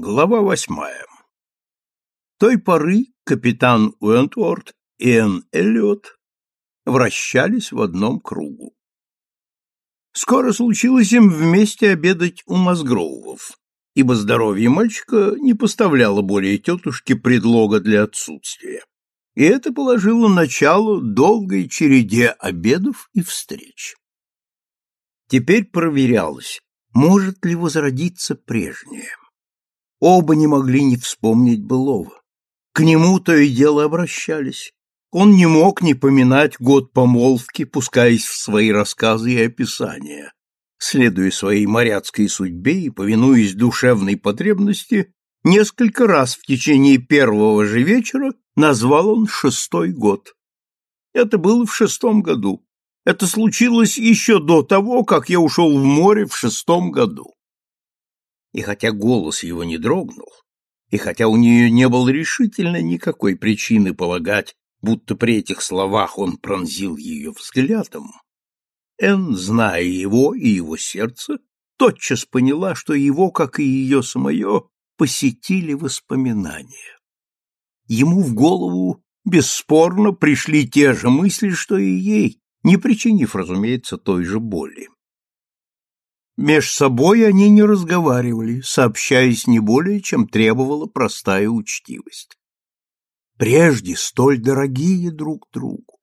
Глава восьмая. Той поры капитан Уэнтворд и Энн Эллиот вращались в одном кругу. Скоро случилось им вместе обедать у Мазгроувов, ибо здоровье мальчика не поставляло более тетушке предлога для отсутствия. И это положило начало долгой череде обедов и встреч. Теперь проверялось, может ли возродиться прежнее. Оба не могли не вспомнить былого. К нему то и дело обращались. Он не мог не поминать год помолвки, пускаясь в свои рассказы и описания. Следуя своей моряцкой судьбе и повинуясь душевной потребности, несколько раз в течение первого же вечера назвал он шестой год. Это было в шестом году. Это случилось еще до того, как я ушел в море в шестом году и хотя голос его не дрогнул, и хотя у нее не было решительно никакой причины полагать, будто при этих словах он пронзил ее взглядом, Энн, зная его и его сердце, тотчас поняла, что его, как и ее самое, посетили воспоминания. Ему в голову бесспорно пришли те же мысли, что и ей, не причинив, разумеется, той же боли. Меж собой они не разговаривали, сообщаясь не более, чем требовала простая учтивость. Прежде столь дорогие друг другу.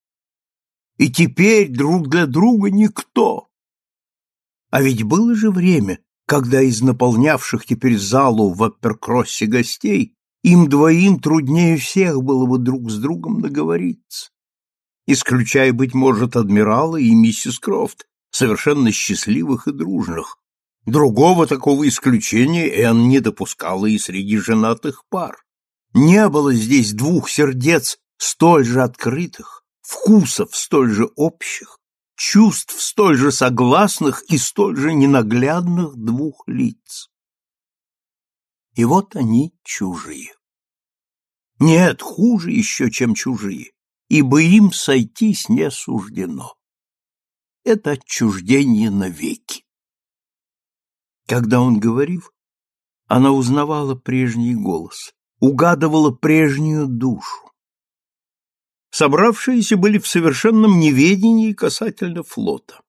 И теперь друг для друга никто. А ведь было же время, когда из наполнявших теперь залу в апперкроссе гостей им двоим труднее всех было бы друг с другом договориться. Исключая, быть может, адмирала и миссис Крофт, совершенно счастливых и дружных. Другого такого исключения Энн не допускала и среди женатых пар. Не было здесь двух сердец столь же открытых, вкусов столь же общих, чувств столь же согласных и столь же ненаглядных двух лиц. И вот они чужие. Нет, хуже еще, чем чужие, ибо им сойтись не суждено это отчуждение навеки. Когда он говорил, она узнавала прежний голос, угадывала прежнюю душу. Собравшиеся были в совершенном неведении касательно флота.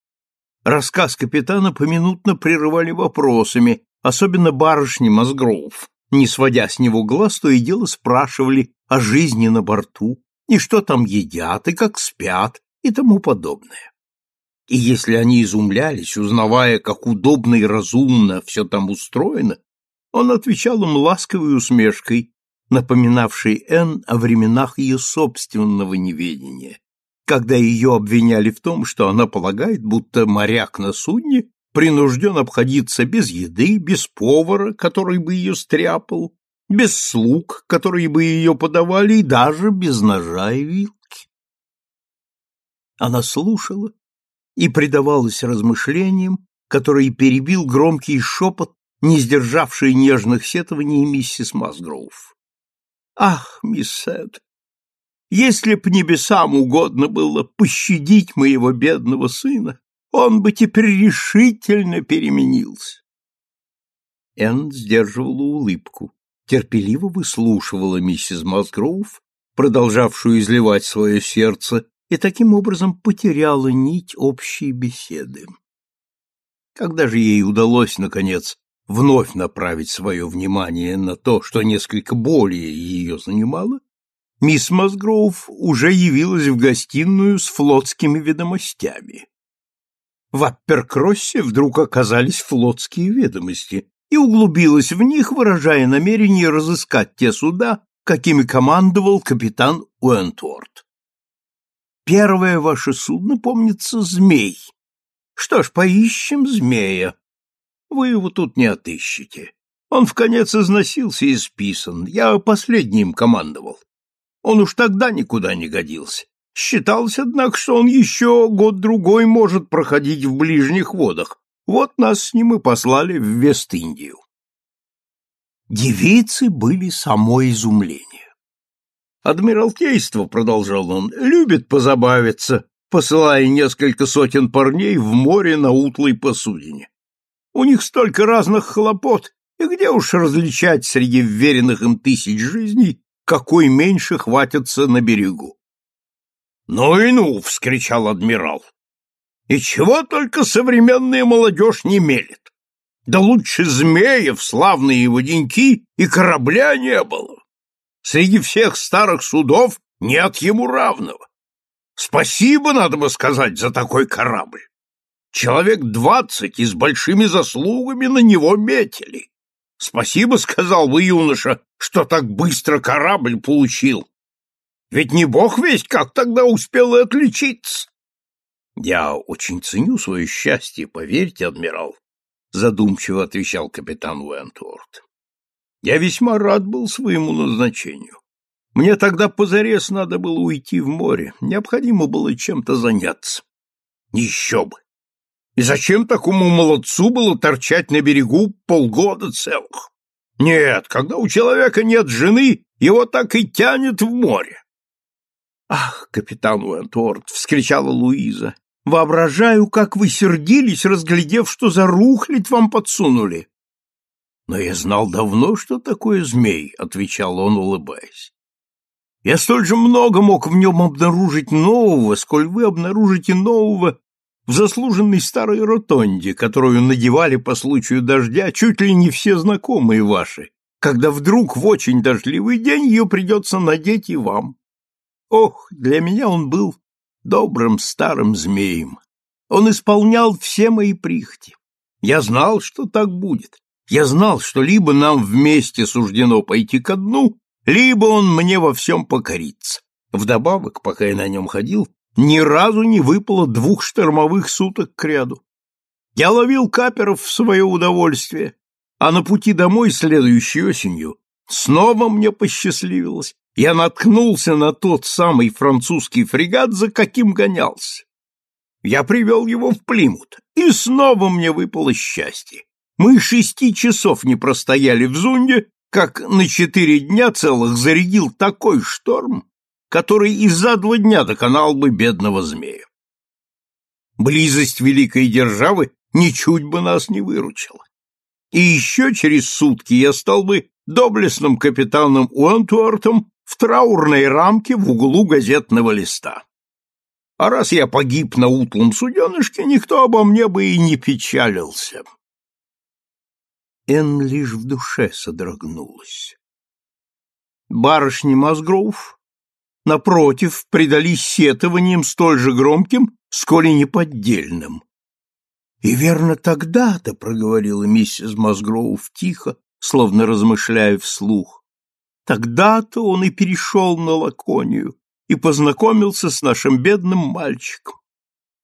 Рассказ капитана поминутно прерывали вопросами, особенно барышни Мозгров, не сводя с него глаз, то и дело спрашивали о жизни на борту, и что там едят, и как спят, и тому подобное. И если они изумлялись, узнавая, как удобно и разумно все там устроено, он отвечал им ласковой усмешкой, напоминавшей Энн о временах ее собственного неведения, когда ее обвиняли в том, что она полагает, будто моряк на судне принужден обходиться без еды, без повара, который бы ее стряпал, без слуг, которые бы ее подавали, и даже без ножа и вилки. Она слушала, и предавалась размышлениям, которые перебил громкий шепот, не сдержавший нежных сетований миссис Масгроув. «Ах, мисс Эд, если б небесам угодно было пощадить моего бедного сына, он бы теперь решительно переменился». Энн сдерживала улыбку, терпеливо выслушивала миссис Масгроув, продолжавшую изливать свое сердце и таким образом потеряла нить общей беседы. Когда же ей удалось, наконец, вновь направить свое внимание на то, что несколько более ее занимало, мисс Мосгроув уже явилась в гостиную с флотскими ведомостями. В Апперкроссе вдруг оказались флотские ведомости и углубилась в них, выражая намерение разыскать те суда, какими командовал капитан Уэнтворд. Первое ваше судно, помнится, змей. Что ж, поищем змея. Вы его тут не отыщете. Он в конец износился и списан. Я последним командовал. Он уж тогда никуда не годился. Считалось, однако, что он еще год-другой может проходить в ближних водах. Вот нас с ним и послали в Вест-Индию. Девицы были само изумление. Адмиралтейство, продолжал он, любит позабавиться, посылая несколько сотен парней в море на утлой посудине. У них столько разных хлопот, И где уж различать среди вверенных им тысяч жизней, какой меньше хватится на берегу? — Ну и ну! — вскричал адмирал. — И чего только современная молодежь не мелет! Да лучше змеев, славные его и корабля не было! Среди всех старых судов нет ему равного. Спасибо, надо бы сказать, за такой корабль. Человек двадцать и с большими заслугами на него метили. Спасибо, сказал бы юноша, что так быстро корабль получил. Ведь не бог весь как тогда успел и отличиться. Я очень ценю свое счастье, поверьте, адмирал, задумчиво отвечал капитан Уэнтворд. Я весьма рад был своему назначению. Мне тогда позарез надо было уйти в море, необходимо было чем-то заняться. Еще бы! И зачем такому молодцу было торчать на берегу полгода целых? Нет, когда у человека нет жены, его так и тянет в море. «Ах, капитан Уэнтворд!» — вскричала Луиза. «Воображаю, как вы сердились, разглядев, что за рухлядь вам подсунули!» «Но я знал давно, что такое змей», — отвечал он, улыбаясь. «Я столь же много мог в нем обнаружить нового, сколь вы обнаружите нового в заслуженной старой ротонде, которую надевали по случаю дождя чуть ли не все знакомые ваши, когда вдруг в очень дождливый день ее придется надеть и вам. Ох, для меня он был добрым старым змеем. Он исполнял все мои прихоти. Я знал, что так будет. Я знал, что либо нам вместе суждено пойти ко дну, либо он мне во всем покорится. Вдобавок, пока я на нем ходил, ни разу не выпало двух штормовых суток к ряду. Я ловил каперов в свое удовольствие, а на пути домой следующей осенью снова мне посчастливилось. Я наткнулся на тот самый французский фрегат, за каким гонялся. Я привел его в Плимут, и снова мне выпало счастье. Мы шести часов не простояли в Зунде, как на четыре дня целых зарядил такой шторм, который и за два дня доконал бы бедного змея. Близость великой державы ничуть бы нас не выручила. И еще через сутки я стал бы доблестным капитаном Уэнтуартом в траурной рамке в углу газетного листа. А раз я погиб на утлом суденышке, никто обо мне бы и не печалился. Эн лишь в душе содрогнулась. Барышни Мазгроув, напротив, предались сетованиям столь же громким, сколь и неподдельным. И верно тогда-то, — проговорила миссис Мазгроув тихо, словно размышляя вслух, — тогда-то он и перешел на Лаконию и познакомился с нашим бедным мальчиком.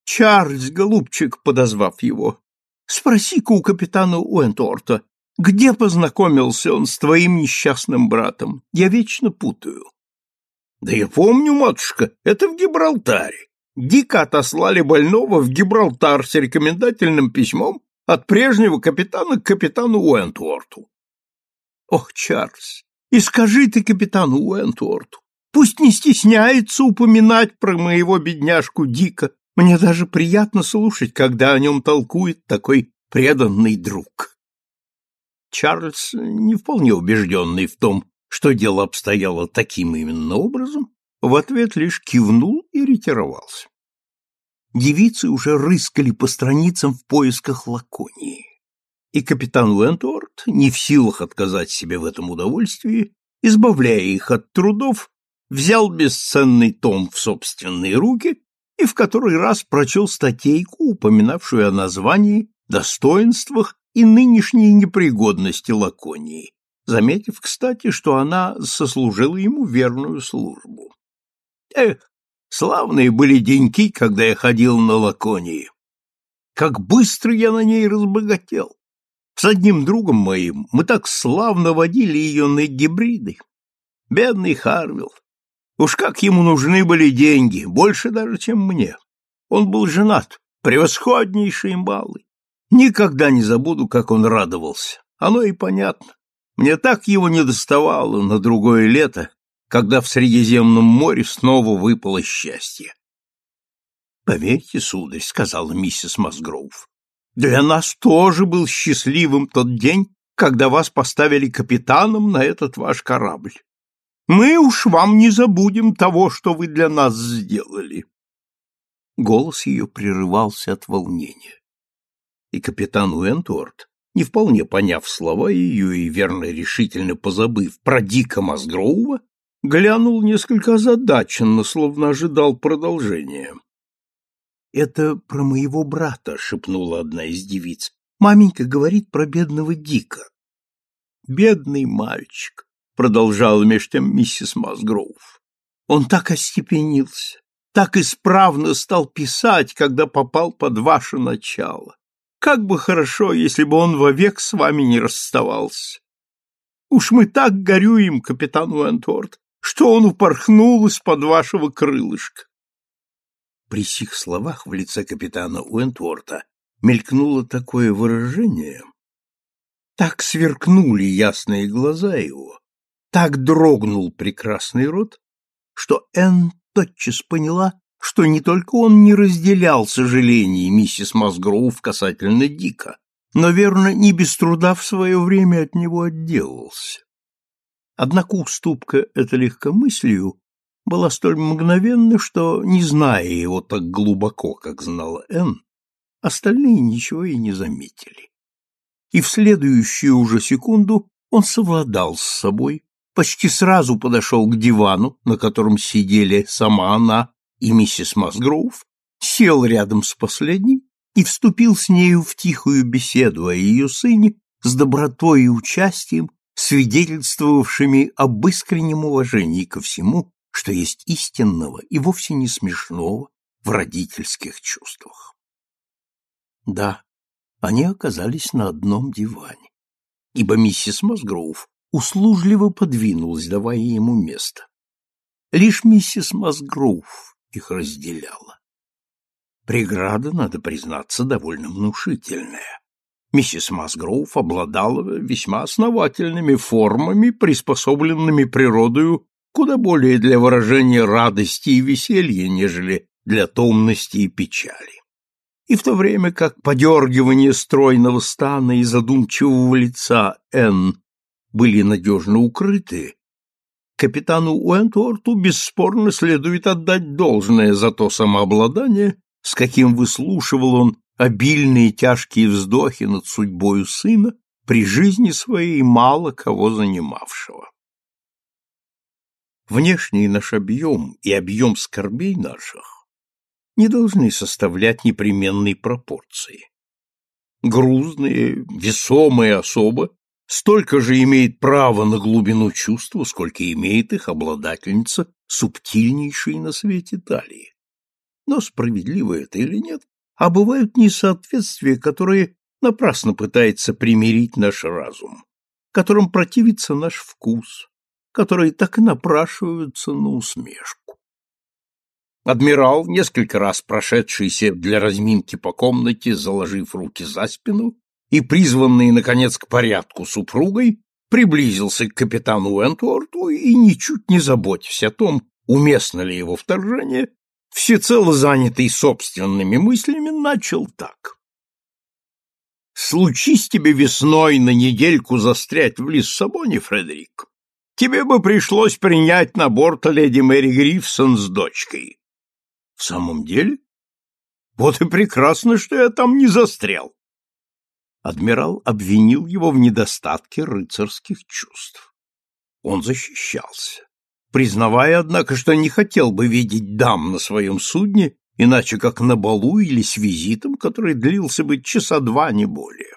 Чарльз, голубчик, подозвав его, спроси-ка у капитана Уэнторта, где познакомился он с твоим несчастным братом? Я вечно путаю. Да я помню, матушка, это в Гибралтаре. Дико отослали больного в Гибралтар с рекомендательным письмом от прежнего капитана к капитану Уэнтворту. Ох, Чарльз, и скажи ты капитану Уэнтворту, пусть не стесняется упоминать про моего бедняжку Дика. Мне даже приятно слушать, когда о нем толкует такой преданный друг. Чарльз, не вполне убежденный в том, что дело обстояло таким именно образом, в ответ лишь кивнул и ретировался. Девицы уже рыскали по страницам в поисках Лаконии, и капитан Уэнтворд, не в силах отказать себе в этом удовольствии, избавляя их от трудов, взял бесценный том в собственные руки и в который раз прочел статейку, упоминавшую о названии, достоинствах и нынешней непригодности Лаконии, заметив, кстати, что она сослужила ему верную службу. Эх, славные были деньки, когда я ходил на Лаконии. Как быстро я на ней разбогател. С одним другом моим мы так славно водили ее на гибриды. Бедный Харвилл. Уж как ему нужны были деньги, больше даже, чем мне. Он был женат, превосходнейший малый. Никогда не забуду, как он радовался. Оно и понятно. Мне так его не доставало на другое лето, когда в Средиземном море снова выпало счастье. «Поверьте, сударь», — сказала миссис Масгроув, — «для нас тоже был счастливым тот день, когда вас поставили капитаном на этот ваш корабль. Мы уж вам не забудем того, что вы для нас сделали. Голос ее прерывался от волнения. И капитан Уэнтворд, не вполне поняв слова ее и верно решительно позабыв про Дика Мазгроува, глянул несколько озадаченно, словно ожидал продолжения. «Это про моего брата», — шепнула одна из девиц. «Маменька говорит про бедного Дика». «Бедный мальчик», — продолжала меж тем миссис Масгроув. «Он так остепенился, так исправно стал писать, когда попал под ваше начало. Как бы хорошо, если бы он вовек с вами не расставался. Уж мы так горюем, капитан Уэнтворд, что он упорхнул из-под вашего крылышка. При сих словах в лице капитана Уэнтворта мелькнуло такое выражение, так сверкнули ясные глаза его, так дрогнул прекрасный рот, что Энн тотчас поняла, что не только он не разделял сожалений миссис Масгроув касательно Дика, но, верно, не без труда в свое время от него отделался. Однако уступка эта легкомыслию была столь мгновенна, что, не зная его так глубоко, как знала Энн, остальные ничего и не заметили. И в следующую уже секунду он совладал с собой, почти сразу подошел к дивану, на котором сидели сама она и миссис Масгроув, сел рядом с последним и вступил с нею в тихую беседу о ее сыне с добротой и участием, свидетельствовавшими об искреннем уважении ко всему, что есть истинного и вовсе не смешного в родительских чувствах. Да, они оказались на одном диване, ибо миссис Мосгроув услужливо подвинулась, давая ему место. Лишь миссис Мосгроув их разделяла. Преграда, надо признаться, довольно внушительная. Миссис Масгроув обладала весьма основательными формами, приспособленными природою куда более для выражения радости и веселья, нежели для томности и печали. И в то время как подергивание стройного стана и задумчивого лица Н были надежно укрыты, капитану Уэнтворту бесспорно следует отдать должное за то самообладание, с каким выслушивал он обильные тяжкие вздохи над судьбою сына при жизни своей мало кого занимавшего. Внешний наш объем и объем скорбей наших не должны составлять непременной пропорции. Грузные, весомые особы столько же имеет право на глубину чувства, сколько имеет их обладательница субтильнейшей на свете талии. Но справедливо это или нет, а бывают несоответствия, которые напрасно пытается примирить наш разум, которым противится наш вкус, которые так и напрашиваются на усмешку. Адмирал, несколько раз прошедшийся для разминки по комнате, заложив руки за спину, и призванный, наконец, к порядку супругой, приблизился к капитану Уэнтворту и, ничуть не заботясь о том, уместно ли его вторжение, всецело занятый собственными мыслями, начал так. «Случись тебе весной на недельку застрять в Лиссабоне, Фредерик, тебе бы пришлось принять на борт леди Мэри Грифсон с дочкой». «В самом деле? Вот и прекрасно, что я там не застрял». Адмирал обвинил его в недостатке рыцарских чувств. Он защищался признавая, однако, что не хотел бы видеть дам на своем судне, иначе как на балу или с визитом, который длился бы часа два, не более.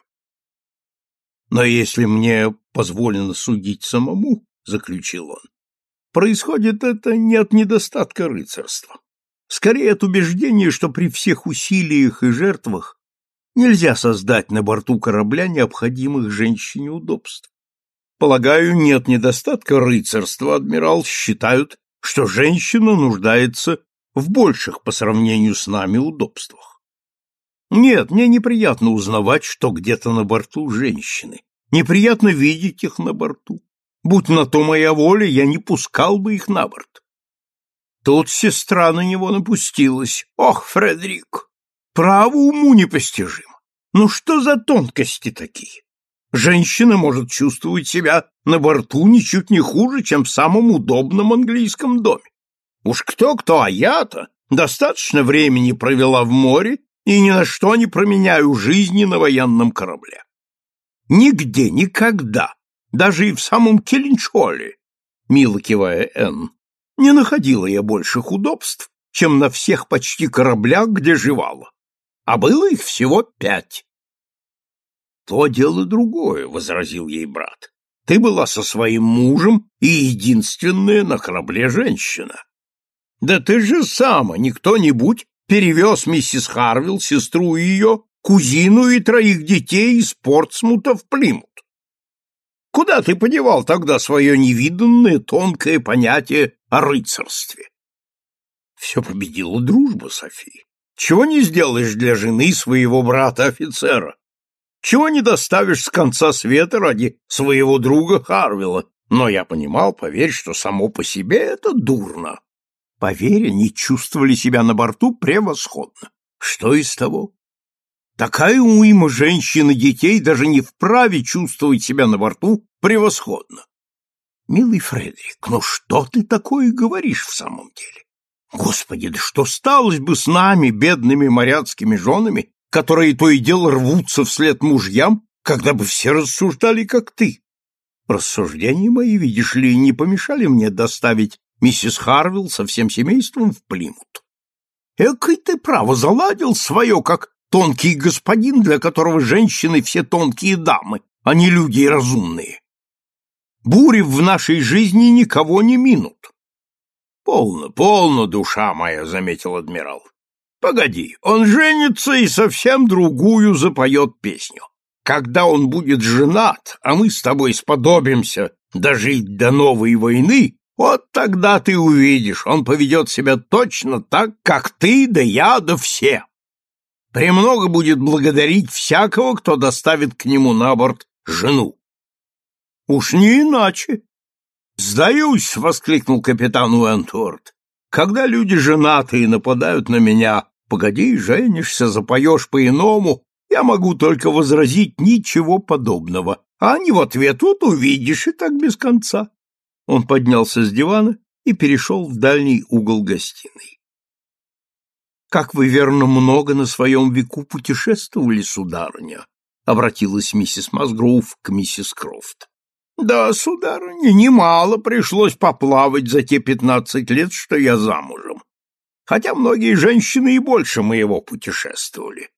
Но если мне позволено судить самому, — заключил он, — происходит это не от недостатка рыцарства. Скорее от убеждения, что при всех усилиях и жертвах нельзя создать на борту корабля необходимых женщине удобств. Полагаю, нет недостатка рыцарства, адмирал, считают, что женщина нуждается в больших по сравнению с нами удобствах. Нет, мне неприятно узнавать, что где-то на борту женщины. Неприятно видеть их на борту. Будь на то моя воля, я не пускал бы их на борт. Тут сестра на него напустилась. Ох, Фредерик, право уму непостижимо. Ну что за тонкости такие? Женщина может чувствовать себя на борту ничуть не хуже, чем в самом удобном английском доме. Уж кто-кто, а я-то достаточно времени провела в море и ни на что не променяю жизни на военном корабле. Нигде, никогда, даже и в самом Келинчоле, мило кивая Энн, не находила я больших удобств, чем на всех почти кораблях, где жевала. А было их всего пять. То дело другое, — возразил ей брат. Ты была со своим мужем и единственная на корабле женщина. Да ты же сама, не кто-нибудь, перевез миссис Харвилл, сестру ее, кузину и троих детей из Портсмута в Плимут. Куда ты подевал тогда свое невиданное тонкое понятие о рыцарстве? Все победила дружба, Софи. Чего не сделаешь для жены своего брата-офицера? Чего не доставишь с конца света ради своего друга Харвилла? Но я понимал, поверь, что само по себе это дурно. Поверь, они чувствовали себя на борту превосходно. Что из того? Такая уйма женщин и детей даже не вправе чувствовать себя на борту превосходно. Милый Фредерик, ну что ты такое говоришь в самом деле? Господи, да что сталось бы с нами, бедными моряцкими женами, которые то и дело рвутся вслед мужьям, когда бы все рассуждали, как ты. Рассуждения мои, видишь ли, не помешали мне доставить миссис Харвилл со всем семейством в Плимут. Экой ты, право, заладил свое, как тонкий господин, для которого женщины все тонкие дамы, а не люди разумные. Бури в нашей жизни никого не минут. Полно, полно, душа моя, — заметил адмирал. Погоди, он женится и совсем другую запоет песню. Когда он будет женат, а мы с тобой сподобимся дожить до новой войны, вот тогда ты увидишь, он поведет себя точно так, как ты, да я, да все. Премного будет благодарить всякого, кто доставит к нему на борт жену. Уж не иначе. Сдаюсь, — воскликнул капитан Уэнтворд. Когда люди женатые нападают на меня, Погоди, женишься, запоешь по-иному, я могу только возразить ничего подобного. А они в ответ вот увидишь, и так без конца. Он поднялся с дивана и перешел в дальний угол гостиной. «Как вы, верно, много на своем веку путешествовали, сударыня?» — обратилась миссис Масгроув к миссис Крофт. «Да, сударыня, немало пришлось поплавать за те пятнадцать лет, что я замужем хотя многие женщины и больше моего путешествовали.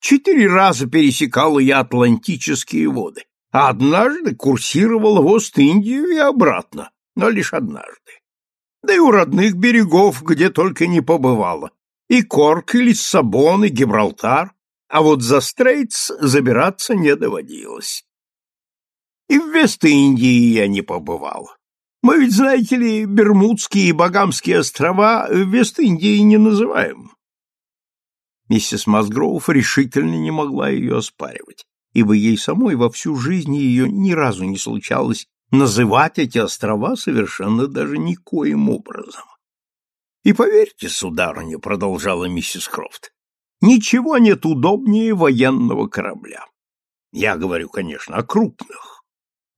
Четыре раза пересекала я Атлантические воды, а однажды курсировала в Ост-Индию и обратно, но лишь однажды. Да и у родных берегов, где только не побывала, и Корк, и Лиссабон, и Гибралтар, а вот за Стрейтс забираться не доводилось. И в Вест-Индии я не побывала. Мы ведь, знаете ли, Бермудские и Багамские острова Вест-Индией не называем. Миссис Масгроув решительно не могла ее оспаривать, ибо ей самой во всю жизнь ее ни разу не случалось называть эти острова совершенно даже никоим образом. И поверьте, сударыня, продолжала миссис Крофт, ничего нет удобнее военного корабля. Я говорю, конечно, о крупных.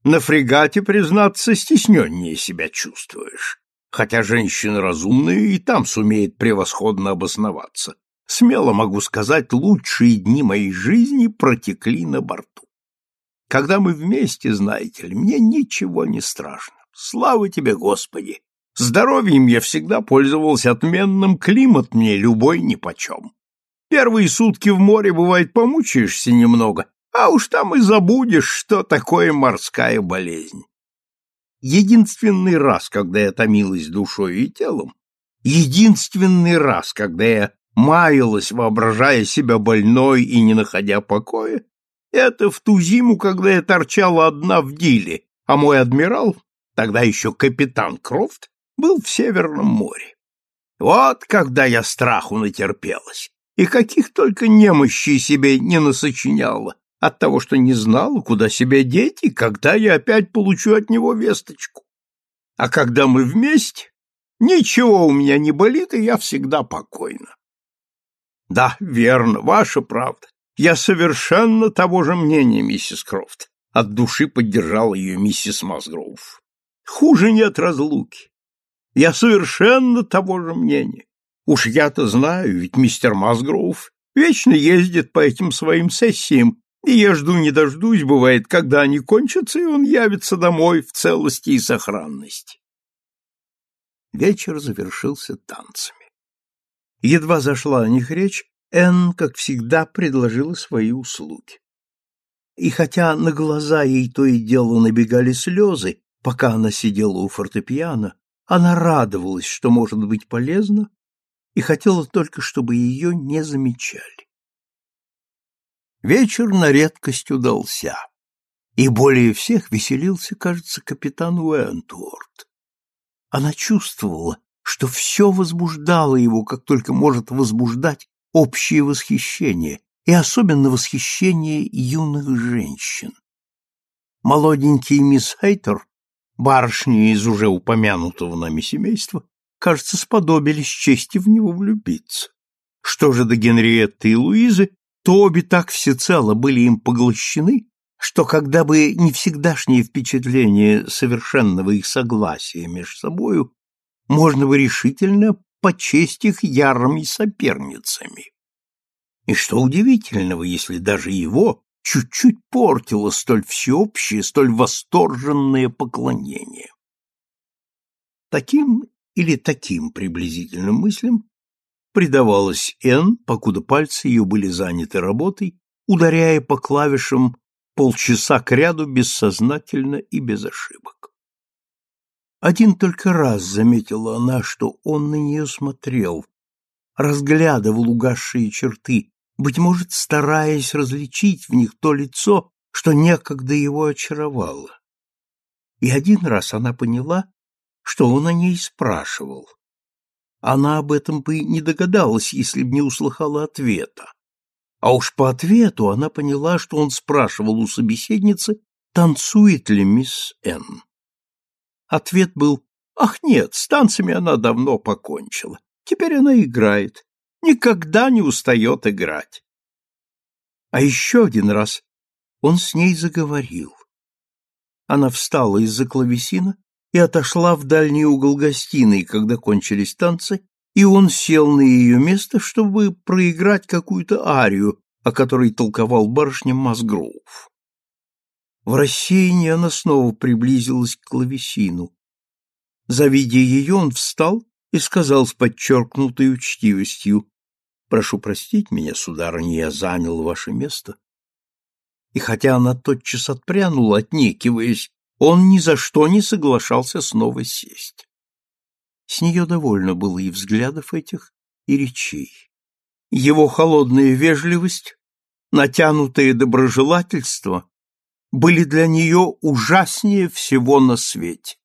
На фрегате, признаться, стесненнее себя чувствуешь, хотя женщина разумная и там сумеет превосходно обосноваться. Смело могу сказать, лучшие дни моей жизни протекли на борту. Когда мы вместе, знаете ли, мне ничего не страшно. Слава тебе, Господи! Здоровьем я всегда пользовался отменным, климат мне любой нипочем. Первые сутки в море, бывает, помучаешься немного, а уж там и забудешь, что такое морская болезнь. Единственный раз, когда я томилась душой и телом, единственный раз, когда я маялась, воображая себя больной и не находя покоя, это в ту зиму, когда я торчала одна в Диле, а мой адмирал, тогда еще капитан Крофт, был в Северном море. Вот когда я страху натерпелась, и каких только немощей себе не насочиняла, от того, что не знала, куда себя деть и когда я опять получу от него весточку. А когда мы вместе, ничего у меня не болит, и я всегда покойна. Да, верно, ваша правда. Я совершенно того же мнения, миссис Крофт. от души поддержала ее миссис Масгроув. Хуже нет разлуки. Я совершенно того же мнения. Уж я-то знаю, ведь мистер Масгроув вечно ездит по этим своим сессиям, и я жду не дождусь, бывает, когда они кончатся, и он явится домой в целости и сохранности. Вечер завершился танцами. Едва зашла о них речь, Энн, как всегда, предложила свои услуги. И хотя на глаза ей то и дело набегали слезы, пока она сидела у фортепиано, она радовалась, что может быть полезна, и хотела только, чтобы ее не замечали. Вечер на редкость удался, и более всех веселился, кажется, капитан Уэнтуорт. Она чувствовала, что все возбуждало его, как только может возбуждать общее восхищение, и особенно восхищение юных женщин. Молоденький мисс Хейтер, барышня из уже упомянутого нами семейства, кажется, сподобились чести в него влюбиться. Что же до Генриетты и Луизы, то обе так всецело были им поглощены, что когда бы не всегдашнее впечатление совершенного их согласия между собою, можно бы решительно почесть их ярыми соперницами. И что удивительного, если даже его чуть-чуть портило столь всеобщее, столь восторженное поклонение. Таким или таким приблизительным мыслям предавалась Н, покуда пальцы ее были заняты работой, ударяя по клавишам полчаса кряду бессознательно и без ошибок. Один только раз заметила она, что он на нее смотрел, разглядывал угасшие черты, быть может, стараясь различить в них то лицо, что некогда его очаровало. И один раз она поняла, что он о ней спрашивал. Она об этом бы не догадалась, если б не услыхала ответа. А уж по ответу она поняла, что он спрашивал у собеседницы, танцует ли мисс Н. Ответ был «Ах нет, с танцами она давно покончила. Теперь она играет. Никогда не устает играть». А еще один раз он с ней заговорил. Она встала из-за клавесина и отошла в дальний угол гостиной, когда кончились танцы, и он сел на ее место, чтобы проиграть какую-то арию, о которой толковал барышня Масгроув. В рассеянии она снова приблизилась к клавесину. Завидя ее, он встал и сказал с подчеркнутой учтивостью, «Прошу простить меня, сударыня, я занял ваше место». И хотя она тотчас отпрянула, отнекиваясь, он ни за что не соглашался снова сесть. С нее довольно было и взглядов этих, и речей. Его холодная вежливость, натянутое доброжелательство были для нее ужаснее всего на свете.